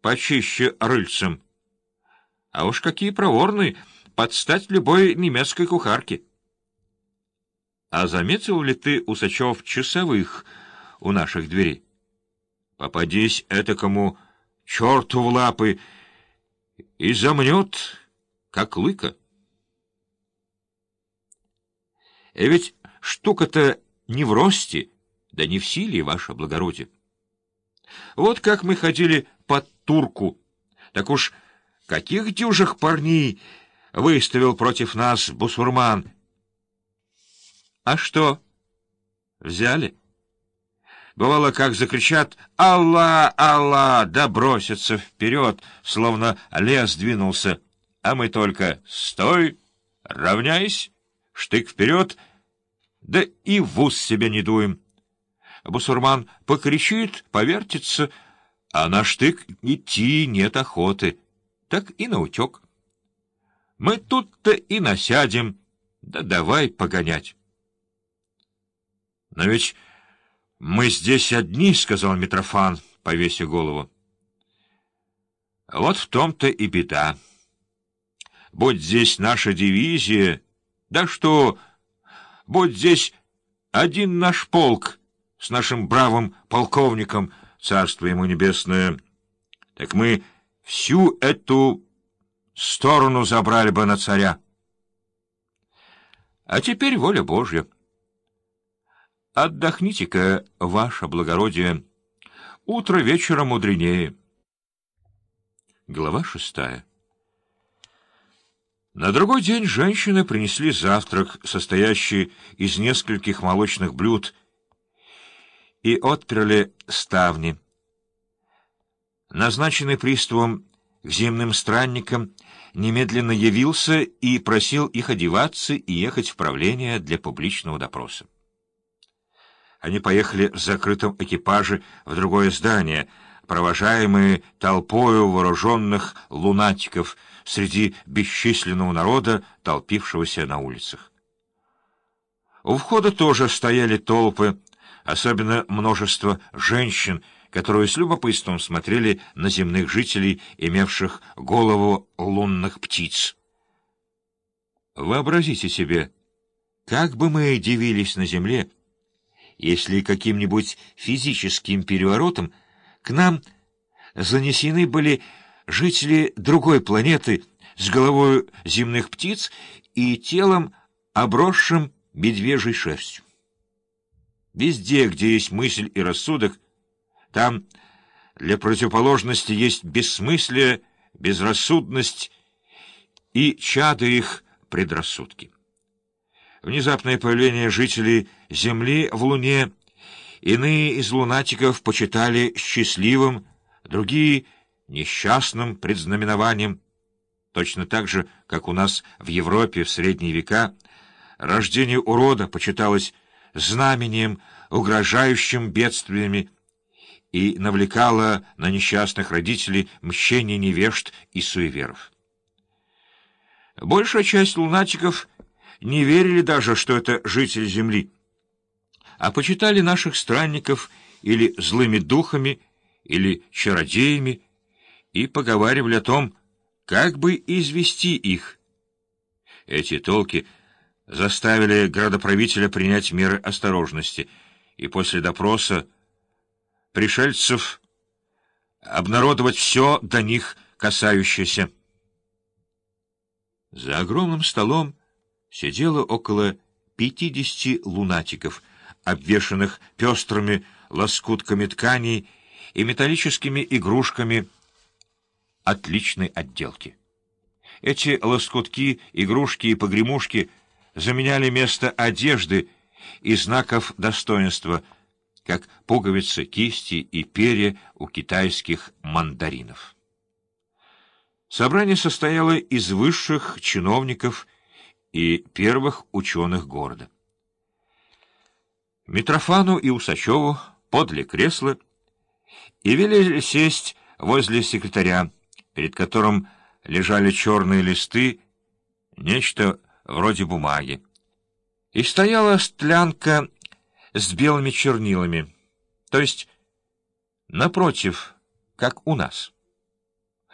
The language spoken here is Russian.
почище рыльцем. А уж какие проворные, подстать любой немецкой кухарке. А заметил ли ты, Усачев, часовых у наших дверей? Попадись этакому черту в лапы и замнет, как лыка. И ведь штука-то не в росте, да не в силе, ваше благородие. Вот как мы ходили под турку, так уж каких дюжих парней выставил против нас бусурман. А что, взяли? Бывало, как закричат «Алла! Алла!» да бросятся вперед, словно лес двинулся, а мы только «Стой! Равняйсь! Штык вперед!» да и в ус себе не дуем. Бусурман покричит, повертится, а на штык идти нет охоты, так и наутек. Мы тут-то и насядем, да давай погонять. — Но ведь мы здесь одни, — сказал Митрофан, повесив голову. — Вот в том-то и беда. Будь здесь наша дивизия, да что, будь здесь один наш полк с нашим бравым полковником, царство ему небесное, так мы всю эту сторону забрали бы на царя. А теперь воля Божья. Отдохните-ка, ваше благородие. Утро вечера мудренее. Глава шестая. На другой день женщины принесли завтрак, состоящий из нескольких молочных блюд, и отперли ставни. Назначенный приставом к земным странникам немедленно явился и просил их одеваться и ехать в правление для публичного допроса. Они поехали в закрытом экипаже в другое здание, провожаемые толпою вооруженных лунатиков среди бесчисленного народа, толпившегося на улицах. У входа тоже стояли толпы, особенно множество женщин, которые с любопытством смотрели на земных жителей, имевших голову лунных птиц. Вообразите себе, как бы мы дивились на земле, если каким-нибудь физическим переворотом к нам занесены были жители другой планеты с головой земных птиц и телом, обросшим медвежьей шерстью. Везде, где есть мысль и рассудок, там для противоположности есть бессмыслие, безрассудность и чады их предрассудки внезапное появление жителей Земли в Луне иные из лунатиков почитали счастливым, другие — несчастным предзнаменованием. Точно так же, как у нас в Европе в средние века, рождение урода почиталось знамением, угрожающим бедствиями, и навлекало на несчастных родителей мщение невежд и суеверов. Большая часть лунатиков — не верили даже, что это житель Земли, а почитали наших странников или злыми духами, или чародеями, и поговаривали о том, как бы извести их. Эти толки заставили градоправителя принять меры осторожности, и после допроса пришельцев обнародовать все до них касающееся. За огромным столом сидело около пятидесяти лунатиков, обвешанных пестрыми лоскутками тканей и металлическими игрушками отличной отделки. Эти лоскутки, игрушки и погремушки заменяли место одежды и знаков достоинства, как пуговицы, кисти и перья у китайских мандаринов. Собрание состояло из высших чиновников и первых ученых города. Митрофану и Усачеву подли кресла и велели сесть возле секретаря, перед которым лежали черные листы, нечто вроде бумаги. И стояла стлянка с белыми чернилами, то есть напротив, как у нас.